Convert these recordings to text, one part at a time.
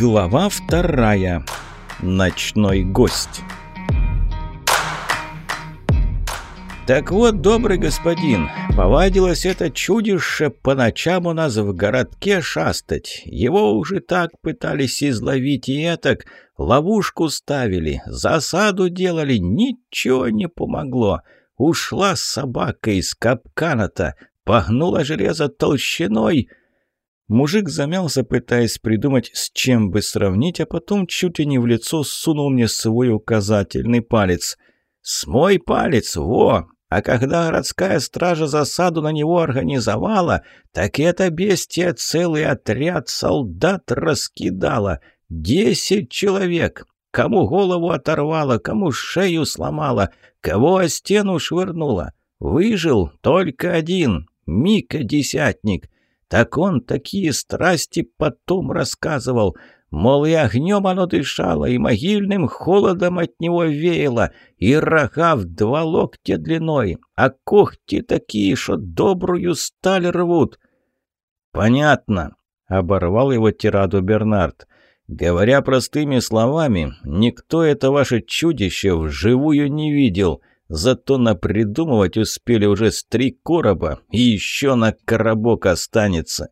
Глава вторая. Ночной гость. Так вот, добрый господин, повадилось это чудище по ночам у нас в городке шастать. Его уже так пытались изловить и этак, ловушку ставили, засаду делали, ничего не помогло. Ушла собака из капкана-то, погнула железо толщиной — Мужик замялся, пытаясь придумать, с чем бы сравнить, а потом чуть ли не в лицо сунул мне свой указательный палец. «С мой палец, во! А когда городская стража засаду на него организовала, так это бестия целый отряд солдат раскидала. Десять человек. Кому голову оторвала, кому шею сломала, кого о стену швырнула. Выжил только один, Мика-десятник». Так он такие страсти потом рассказывал. Мол, и огнем оно дышало, и могильным холодом от него веяло, и рога в два локтя длиной, а когти такие, что добрую сталь рвут. «Понятно», — оборвал его тираду Бернард. «Говоря простыми словами, никто это ваше чудище вживую не видел». Зато напридумывать успели уже с три короба, и еще на коробок останется.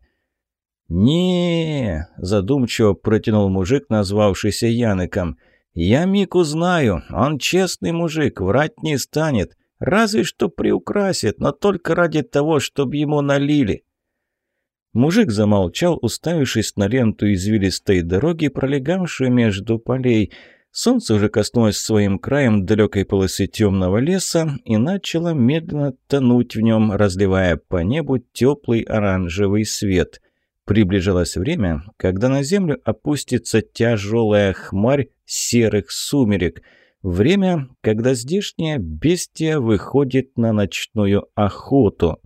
не задумчиво протянул мужик, назвавшийся Яныком. «Я Мику знаю, он честный мужик, врать не станет, разве что приукрасит, но только ради того, чтобы ему налили». Мужик замолчал, уставившись на ленту извилистой дороги, пролегавшую между полей – Солнце уже коснулось своим краем далекой полосы темного леса и начало медленно тонуть в нем, разливая по небу теплый оранжевый свет. Приближалось время, когда на землю опустится тяжелая хмарь серых сумерек. Время, когда здешняя бестия выходит на ночную охоту.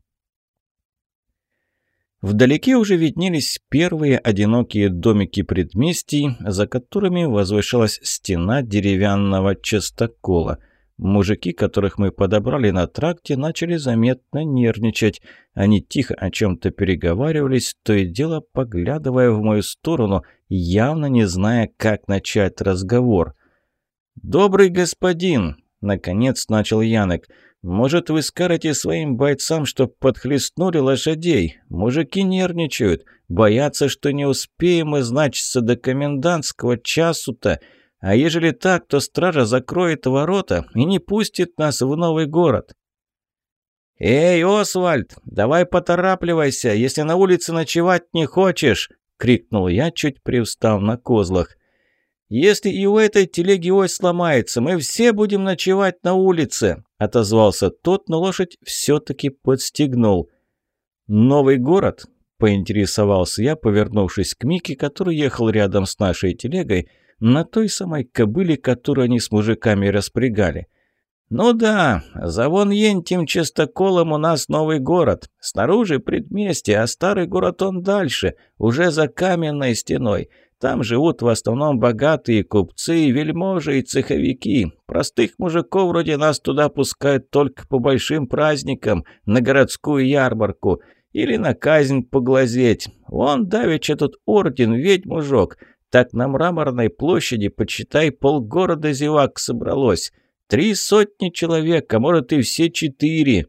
Вдалеке уже виднелись первые одинокие домики предместий, за которыми возвышалась стена деревянного частокола. Мужики, которых мы подобрали на тракте, начали заметно нервничать. Они тихо о чем-то переговаривались, то и дело поглядывая в мою сторону, явно не зная, как начать разговор. «Добрый господин!» — наконец начал Янок — может, вы скажете своим бойцам, чтоб подхлестнули лошадей? Мужики нервничают, боятся, что не успеем мы, значится, до комендантского часу-то. А ежели так, то стража закроет ворота и не пустит нас в новый город». «Эй, Освальд, давай поторапливайся, если на улице ночевать не хочешь!» — крикнул я, чуть привстав на козлах. «Если и у этой телеги ось сломается, мы все будем ночевать на улице!» отозвался тот, но лошадь все-таки подстегнул. «Новый город?» – поинтересовался я, повернувшись к Мике, который ехал рядом с нашей телегой, на той самой кобыле, которую они с мужиками распрягали. «Ну да, за вон ентим чистоколом у нас новый город. Снаружи предместье, а старый город он дальше, уже за каменной стеной. Там живут в основном богатые купцы, вельможи и цеховики. Простых мужиков вроде нас туда пускают только по большим праздникам, на городскую ярмарку. Или на казнь поглазеть. Вон давеча тут орден ведьму жёг. Так на мраморной площади, почитай, полгорода зевак собралось. Три сотни человек, а может и все четыре.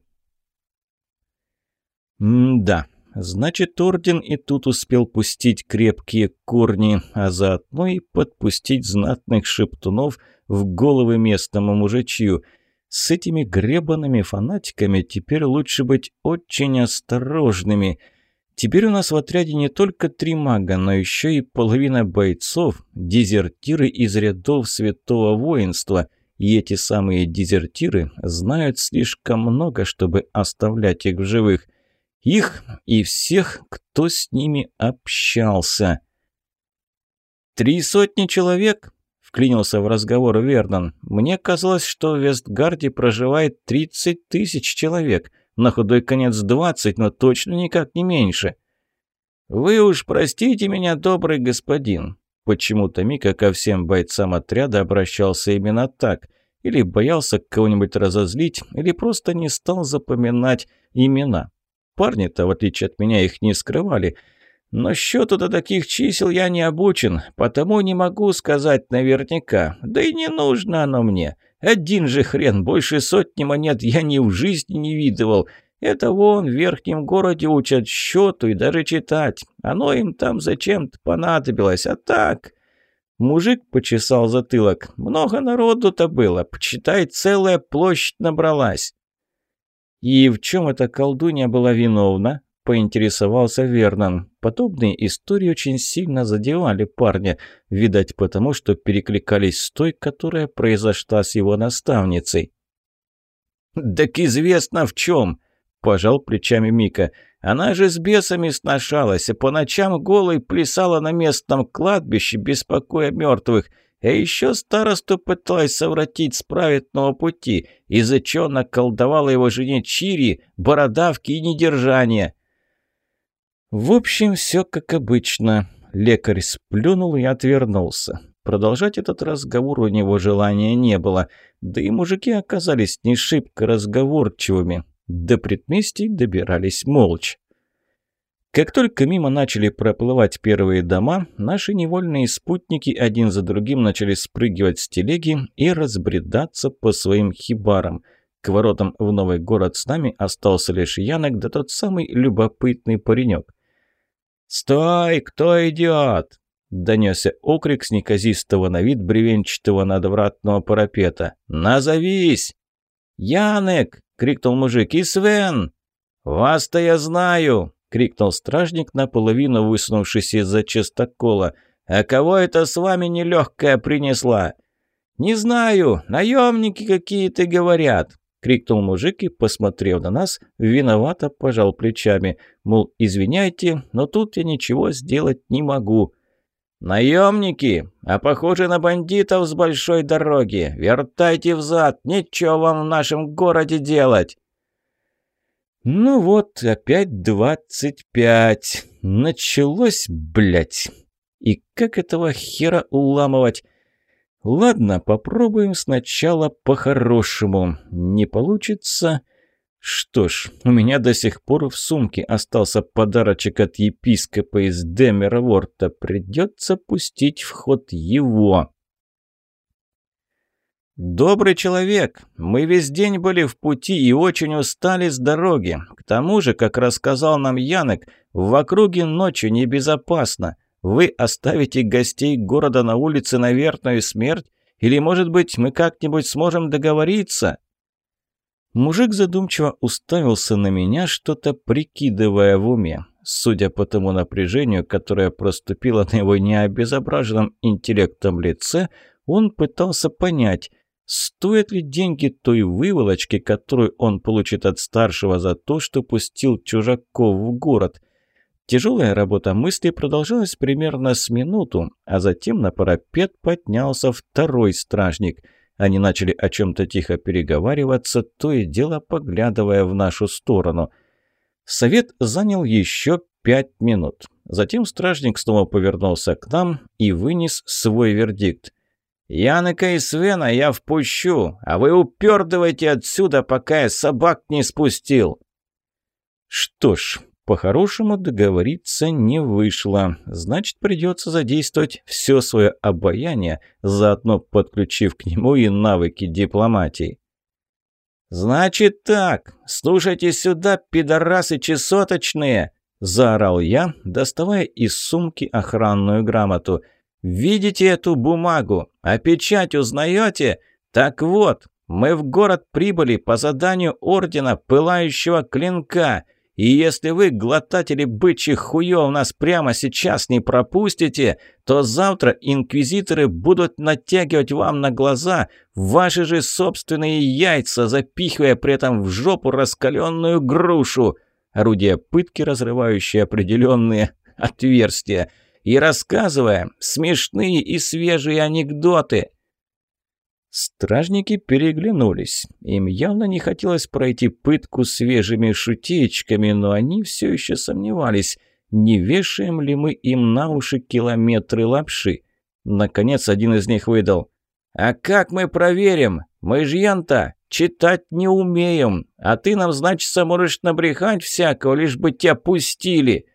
М-да. Значит, орден и тут успел пустить крепкие корни, а заодно и подпустить знатных шептунов в головы местному мужичью. С этими гребаными фанатиками теперь лучше быть очень осторожными. Теперь у нас в отряде не только три мага, но еще и половина бойцов, дезертиры из рядов святого воинства. И эти самые дезертиры знают слишком много, чтобы оставлять их в живых. Их и всех, кто с ними общался. «Три сотни человек?» — вклинился в разговор Вернон. «Мне казалось, что в Вестгарде проживает тридцать тысяч человек. На худой конец двадцать, но точно никак не меньше». «Вы уж простите меня, добрый господин». Почему-то Мика ко всем бойцам отряда обращался именно так. Или боялся кого-нибудь разозлить, или просто не стал запоминать имена. Парни-то, в отличие от меня, их не скрывали. Но счету до таких чисел я не обучен, потому не могу сказать наверняка. Да и не нужно оно мне. Один же хрен, больше сотни монет я ни в жизни не видывал. Это вон в верхнем городе учат счету и даже читать. Оно им там зачем-то понадобилось, а так... Мужик почесал затылок. Много народу-то было, почитай, целая площадь набралась. И в чем эта колдунья была виновна? – поинтересовался Вернон. Подобные истории очень сильно задевали парня, видать потому, что перекликались с той, которая произошла с его наставницей. «Так известно в чем!» – пожал плечами Мика. «Она же с бесами сношалась, и по ночам голой плясала на местном кладбище, беспокоя мертвых». А еще старосту пыталась совратить с праведного пути, из-за чего наколдовала его жене Чири, бородавки и недержания. В общем, все как обычно. Лекарь сплюнул и отвернулся. Продолжать этот разговор у него желания не было, да и мужики оказались не шибко разговорчивыми. До предместий добирались молча. Как только мимо начали проплывать первые дома, наши невольные спутники один за другим начали спрыгивать с телеги и разбредаться по своим хибарам. К воротам в новый город с нами остался лишь Янок, да тот самый любопытный паренек. «Стой! Кто идет?» – донесся окрик с неказистого на вид бревенчатого надвратного парапета. «Назовись!» «Янек!» – крикнул мужик. «И Свен!» «Вас-то я знаю!» – крикнул стражник, наполовину высунувшись из-за частокола. «А кого это с вами нелегкая принесла?» «Не знаю, наемники какие-то говорят крикнул мужик и, посмотрев на нас, виновато пожал плечами. Мол, извиняйте, но тут я ничего сделать не могу. «Наемники, а похоже на бандитов с большой дороги. Вертайте взад, нечего вам в нашем городе делать». «Ну вот, опять двадцать пять. Началось, блядь. И как этого хера уламывать? Ладно, попробуем сначала по-хорошему. Не получится... Что ж, у меня до сих пор в сумке остался подарочек от епископа из Демерворта. Придется пустить в ход его. «Добрый человек, мы весь день были в пути и очень устали с дороги. К тому же, как рассказал нам Янок, в округе ночью небезопасно. Вы оставите гостей города на улице на верную смерть? Или, может быть, мы как-нибудь сможем договориться?» Мужик задумчиво уставился на меня, что-то прикидывая в уме. Судя по тому напряжению, которое проступило на его необезображенном интеллектом лице, он пытался понять, стоят ли деньги той выволочки, которую он получит от старшего за то, что пустил чужаков в город – Тяжелая работа мысли продолжалась примерно с минуту, а затем на парапет поднялся второй стражник. Они начали о чем-то тихо переговариваться, то и дело поглядывая в нашу сторону. Совет занял еще пять минут. Затем стражник снова повернулся к нам и вынес свой вердикт. «Яныка и Свена я впущу, а вы упердывайте отсюда, пока я собак не спустил!» Что ж, по-хорошему договориться не вышло. Значит, придется задействовать все свое обаяние, заодно подключив к нему и навыки дипломатии. «Значит так, слушайте сюда, пидорасы чесоточные!» – заорал я, доставая из сумки охранную грамоту. «Видите эту бумагу? А печать узнаете? Так вот, мы в город прибыли по заданию Ордена Пылающего Клинка». И если вы, глотатели бычьих хуев, нас прямо сейчас не пропустите, то завтра инквизиторы будут натягивать вам на глаза ваши же собственные яйца, запихивая при этом в жопу раскаленную грушу, орудие пытки, разрывающее определенные отверстия, и рассказывая смешные и свежие анекдоты – Стражники переглянулись. Им явно не хотелось пройти пытку свежими шутеечками, но они все еще сомневались, не вешаем ли мы им на уши километры лапши. Наконец один из них выдал. «А как мы проверим? Мы ж янта читать не умеем, а ты нам, значит, можешь набрехать всякого, лишь бы тебя пустили».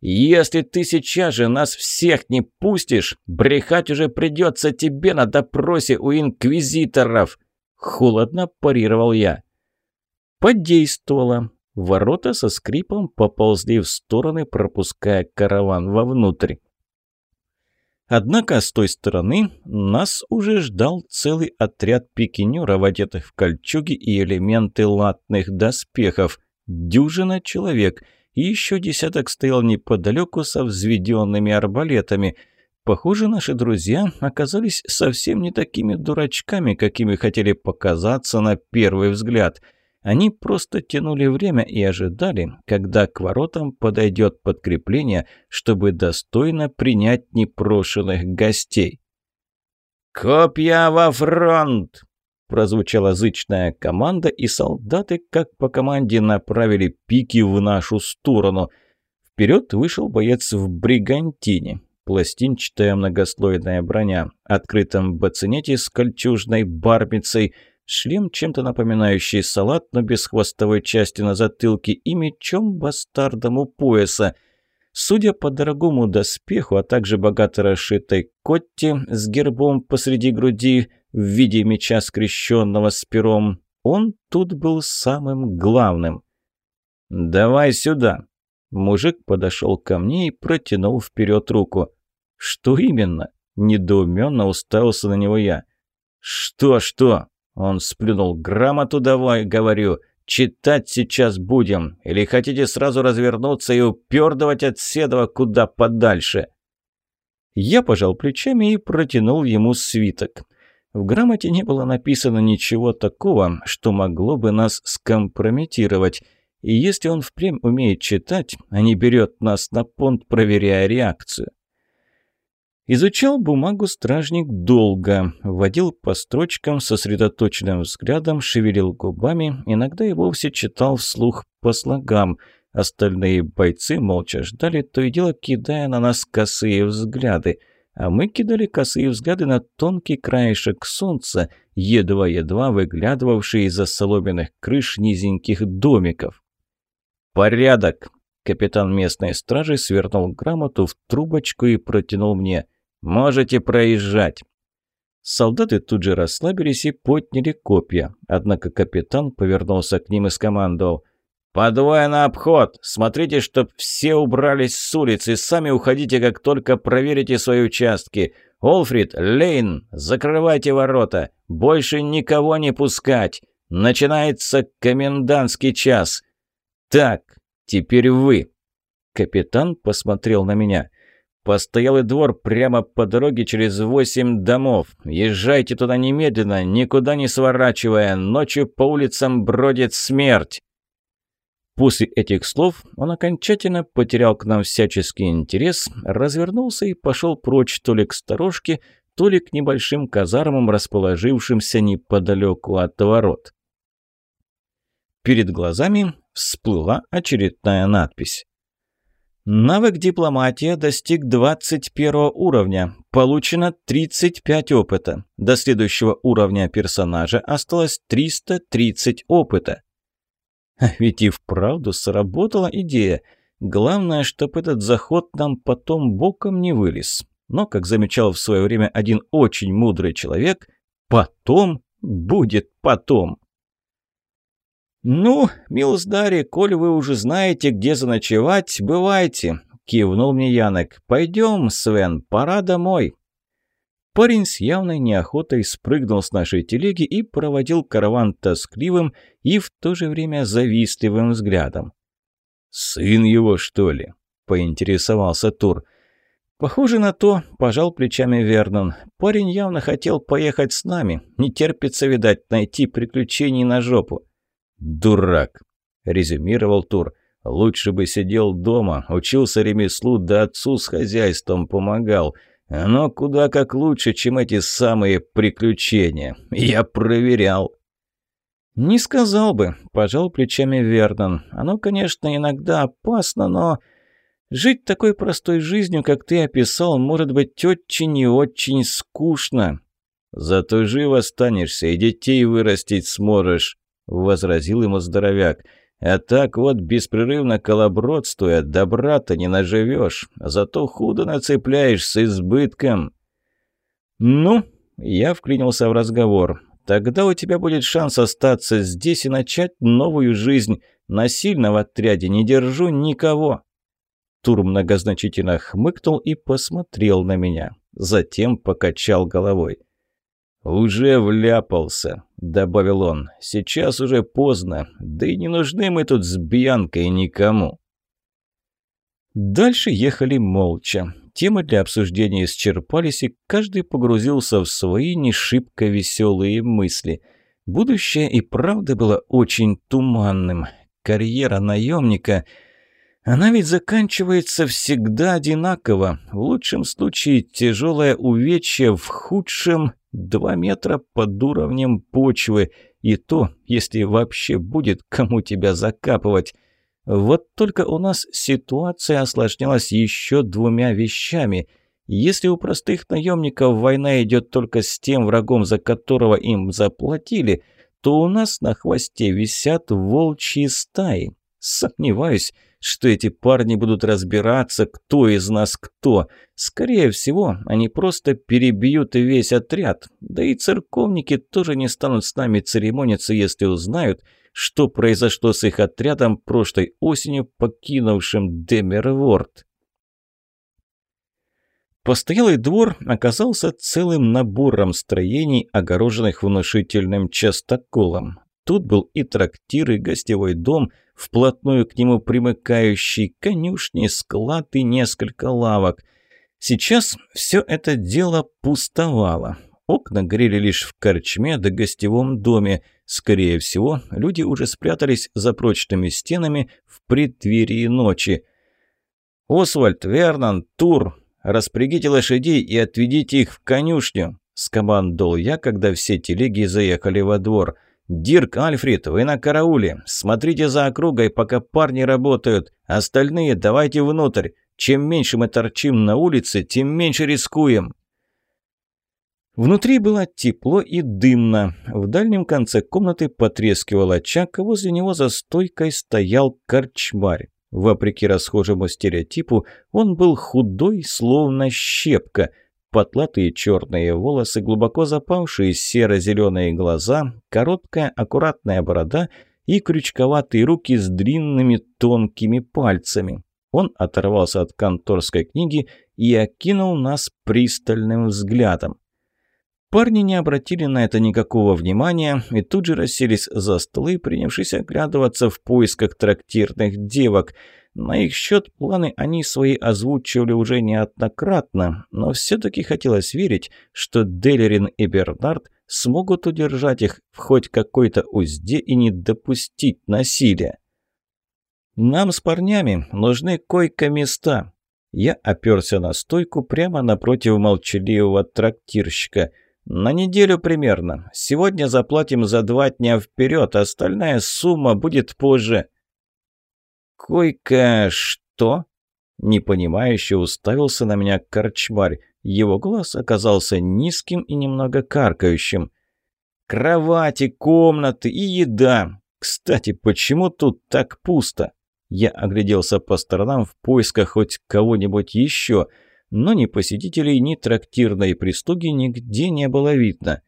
Если ты сейчас же нас всех не пустишь, брехать уже придется тебе на допросе у инквизиторов!» Холодно парировал я. Подействовало. Ворота со скрипом поползли в стороны, пропуская караван вовнутрь. Однако с той стороны нас уже ждал целый отряд пикинеров, одетых в кольчуги и элементы латных доспехов. Дюжина человек, и еще десяток стоял неподалеку со взведенными арбалетами. Похоже, наши друзья оказались совсем не такими дурачками, какими хотели показаться на первый взгляд – они просто тянули время и ожидали, когда к воротам подойдет подкрепление, чтобы достойно принять непрошенных гостей. «Копья во фронт!» Прозвучала зычная команда, и солдаты, как по команде, направили пики в нашу сторону. Вперед вышел боец в бригантине. Пластинчатая многослойная броня, открытом бацинете с кольчужной барбицей – Шлем, чем-то напоминающий салат, но без хвостовой части на затылке и мечом бастардом у пояса. Судя по дорогому доспеху, а также богато расшитой котте с гербом посреди груди в виде меча скрещенного с пером, он тут был самым главным. «Давай сюда!» Мужик подошел ко мне и протянул вперед руку. «Что именно?» – недоуменно уставился на него я. «Что-что?» Он сплюнул. «Грамоту давай, говорю. Читать сейчас будем. Или хотите сразу развернуться и упердывать от Седова куда подальше?» Я пожал плечами и протянул ему свиток. В грамоте не было написано ничего такого, что могло бы нас скомпрометировать. И если он впрямь умеет читать, а не берет нас на понт, проверяя реакцию. Изучал бумагу стражник долго, водил по строчкам сосредоточенным взглядом, шевелил губами, иногда и вовсе читал вслух по слогам. Остальные бойцы молча ждали, то и дело кидая на нас косые взгляды. А мы кидали косые взгляды на тонкий краешек солнца, едва-едва выглядывавший из-за соломенных крыш низеньких домиков. «Порядок!» Капитан местной стражи свернул грамоту в трубочку и протянул мне – «Можете проезжать». Солдаты тут же расслабились и подняли копья. Однако капитан повернулся к ним и скомандовал. «По на обход! Смотрите, чтоб все убрались с улицы, сами уходите, как только проверите свои участки. Олфрид, Лейн, закрывайте ворота! Больше никого не пускать! Начинается комендантский час! Так, теперь вы!» Капитан посмотрел на меня. Постоялый двор прямо по дороге через восемь домов. Езжайте туда немедленно, никуда не сворачивая. Ночью по улицам бродит смерть. После этих слов он окончательно потерял к нам всяческий интерес, развернулся и пошел прочь то ли к сторожке, то ли к небольшим казармам, расположившимся неподалеку от ворот. Перед глазами всплыла очередная надпись. Навык дипломатия достиг 21 уровня. Получено 35 опыта. До следующего уровня персонажа осталось 330 опыта. Ведь и вправду сработала идея. Главное, чтобы этот заход нам потом боком не вылез. Но, как замечал в свое время один очень мудрый человек, потом будет потом. «Ну, милздари, коль вы уже знаете, где заночевать, бывайте», — кивнул мне Янок. «Пойдем, Свен, пора домой». Парень с явной неохотой спрыгнул с нашей телеги и проводил караван тоскливым и в то же время завистливым взглядом. «Сын его, что ли?» — поинтересовался Тур. «Похоже на то», – пожал плечами Вернон. «Парень явно хотел поехать с нами. Не терпится, видать, найти приключений на жопу. «Дурак!» – резюмировал Тур. «Лучше бы сидел дома, учился ремеслу, да отцу с хозяйством помогал. Оно куда как лучше, чем эти самые приключения. Я проверял». «Не сказал бы», – пожал плечами Вернон. «Оно, конечно, иногда опасно, но...» Жить такой простой жизнью, как ты описал, может быть очень и очень скучно. Зато жив останешься и детей вырастить сможешь. — возразил ему здоровяк. А так вот, беспрерывно колобродствуя, добра-то не наживешь, зато худо нацепляешь с избытком». «Ну?» – я вклинился в разговор. «Тогда у тебя будет шанс остаться здесь и начать новую жизнь. Насильно в отряде не держу никого». Тур многозначительно хмыкнул и посмотрел на меня. Затем покачал головой. «Уже вляпался», — добавил он. «Сейчас уже поздно, да и не нужны мы тут с Бьянкой никому». Дальше ехали молча. Темы для обсуждения исчерпались, и каждый погрузился в свои не шибко веселые мысли. Будущее и правда было очень туманным. Карьера наемника... Она ведь заканчивается всегда одинаково. В лучшем случае тяжелое увечье, в худшем Два метра под уровнем почвы. И то, если вообще будет кому тебя закапывать. Вот только у нас ситуация осложнялась еще двумя вещами. Если у простых наемников война идет только с тем врагом, за которого им заплатили, то у нас на хвосте висят волчьи стаи. Сомневаюсь, что эти парни будут разбираться, кто из нас кто. Скорее всего, они просто перебьют весь отряд. Да и церковники тоже не станут с нами церемониться, если узнают, что произошло с их отрядом прошлой осенью, покинувшим Демерворд. Постоялый двор оказался целым набором строений, огороженных внушительным частоколом. Тут был и трактир, и гостевой дом, вплотную к нему примыкающий, конюшни, склад и несколько лавок. Сейчас все это дело пустовало. Окна горели лишь в корчме да гостевом доме. Скорее всего, люди уже спрятались за прочными стенами в преддверии ночи. «Освальд, Вернан, Тур, распрягите лошадей и отведите их в конюшню», – скомандовал я, когда все телеги заехали во двор – «Дирк, Альфред, вы на карауле. Смотрите за округой, пока парни работают. Остальные давайте внутрь. Чем меньше мы торчим на улице, тем меньше рискуем». Внутри было тепло и дымно. В дальнем конце комнаты потрескивал очаг, а возле него за стойкой стоял корчмарь. Вопреки расхожему стереотипу, он был худой, словно щепка – Потлатые черные волосы, глубоко запавшие серо-зеленые глаза, короткая аккуратная борода и крючковатые руки с длинными тонкими пальцами. Он оторвался от конторской книги и окинул нас пристальным взглядом. Парни не обратили на это никакого внимания и тут же расселись за столы, принявшись оглядываться в поисках трактирных девок – на их счет планы они свои озвучивали уже неоднократно, но все-таки хотелось верить, что Делерин и Бернард смогут удержать их в хоть какой-то узде и не допустить насилия. «Нам с парнями нужны койко-места». Я оперся на стойку прямо напротив молчаливого трактирщика. «На неделю примерно. Сегодня заплатим за два дня вперед, остальная сумма будет позже». «Койка что?» Непонимающе уставился на меня корчмарь. Его голос оказался низким и немного каркающим. «Кровати, комнаты и еда. Кстати, почему тут так пусто?» Я огляделся по сторонам в поисках хоть кого-нибудь еще, но ни посетителей, ни трактирной прислуги нигде не было видно.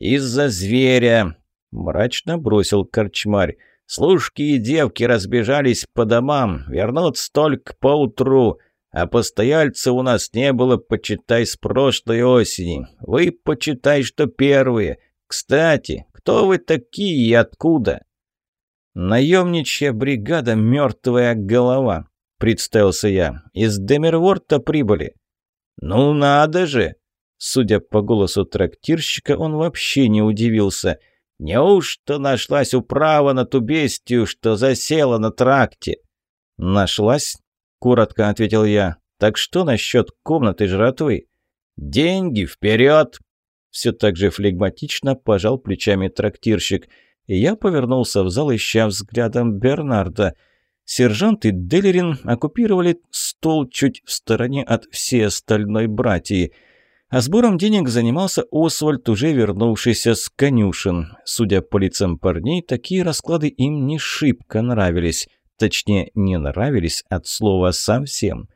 «Из-за зверя!» – мрачно бросил корчмарь. Служки и девки разбежались по домам, вернутся только поутру, а постояльца у нас не было, почитай, с прошлой осени. Вы почитай, что первые. Кстати, кто вы такие и откуда?» «Наемничья бригада «Мертвая голова», — представился я. «Из Демерворта прибыли». «Ну надо же!» Судя по голосу трактирщика, он вообще не удивился — Неужто нашлась управа на ту бестию, что засела на тракте?» «Нашлась?» – коротко ответил я. «Так что насчет комнаты жратвы?» «Деньги вперед!» Все так же флегматично пожал плечами трактирщик. И я повернулся в зал, ища взглядом Бернарда. Сержант и Делерин оккупировали стол чуть в стороне от всей остальной братьи. А сбором денег занимался Освальд, уже вернувшийся с конюшен. Судя по лицам парней, такие расклады им не шибко нравились. Точнее, не нравились от слова «совсем».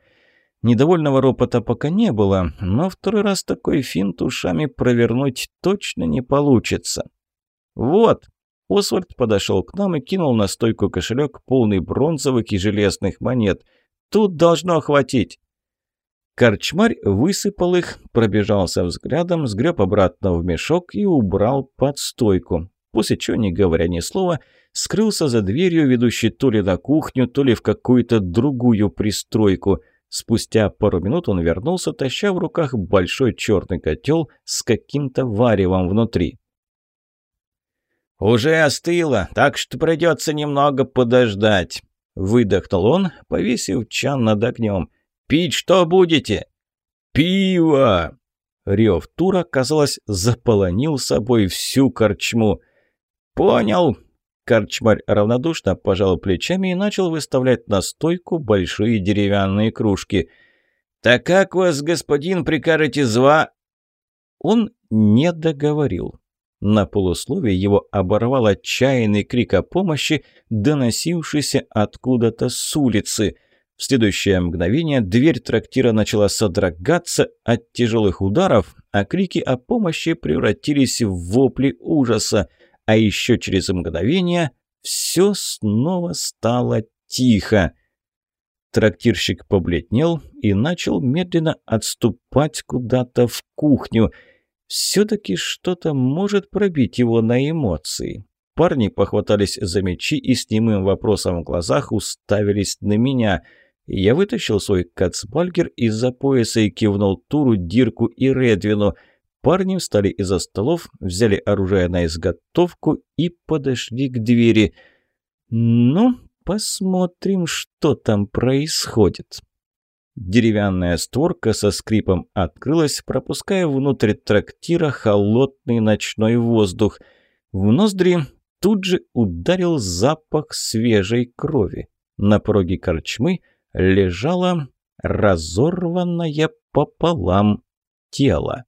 Недовольного ропота пока не было, но второй раз такой финт ушами провернуть точно не получится. «Вот!» Освальд подошел к нам и кинул на стойку кошелек, полный бронзовых и железных монет. «Тут должно хватить!» Корчмарь высыпал их, пробежался взглядом, сгреб обратно в мешок и убрал под стойку. После чего, не говоря ни слова, скрылся за дверью, ведущей то ли на кухню, то ли в какую-то другую пристройку. Спустя пару минут он вернулся, таща в руках большой черный котел с каким-то варевом внутри. «Уже остыло, так что придется немного подождать», — выдохнул он, повесив чан над огнем. Пить что будете?» «Пиво!» Рев Тура, казалось, заполонил собой всю корчму. «Понял!» Корчмарь равнодушно пожал плечами и начал выставлять на стойку большие деревянные кружки. «Так как вас, господин, прикажете зва...» Он не договорил. На полусловие его оборвал отчаянный крик о помощи, доносившийся откуда-то с улицы. Следующее мгновение дверь трактира начала содрогаться от тяжелых ударов, а крики о помощи превратились в вопли ужаса. А еще через мгновение все снова стало тихо. Трактирщик побледнел и начал медленно отступать куда-то в кухню. Все-таки что-то может пробить его на эмоции. Парни похватались за мечи и с немым вопросом в глазах уставились на меня – я вытащил свой кацбальгер из-за пояса и кивнул Туру, Дирку и Редвину. Парни встали из-за столов, взяли оружие на изготовку и подошли к двери. «Ну, посмотрим, что там происходит». Деревянная створка со скрипом открылась, пропуская внутрь трактира холодный ночной воздух. В ноздри тут же ударил запах свежей крови. На пороге корчмы – лежало разорванное пополам тело.